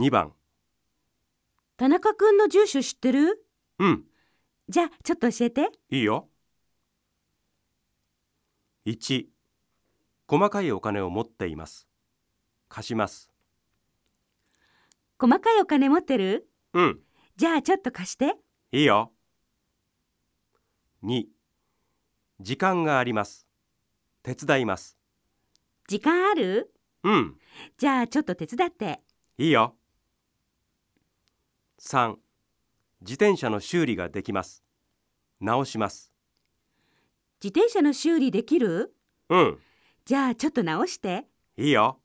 2番。田中くんの住所知ってる？うん。じゃあちょっと教えて。いいよ。1細かいお金を持っています。貸します。細かいお金持ってる？うん。じゃあちょっと貸して。いいよ。2時間があります。手伝います。時間ある？うん。じゃあちょっと手伝って。いいよ3自転車の修理ができます。直します。自転車の修理できる？うん。じゃあちょっと直して。いいよ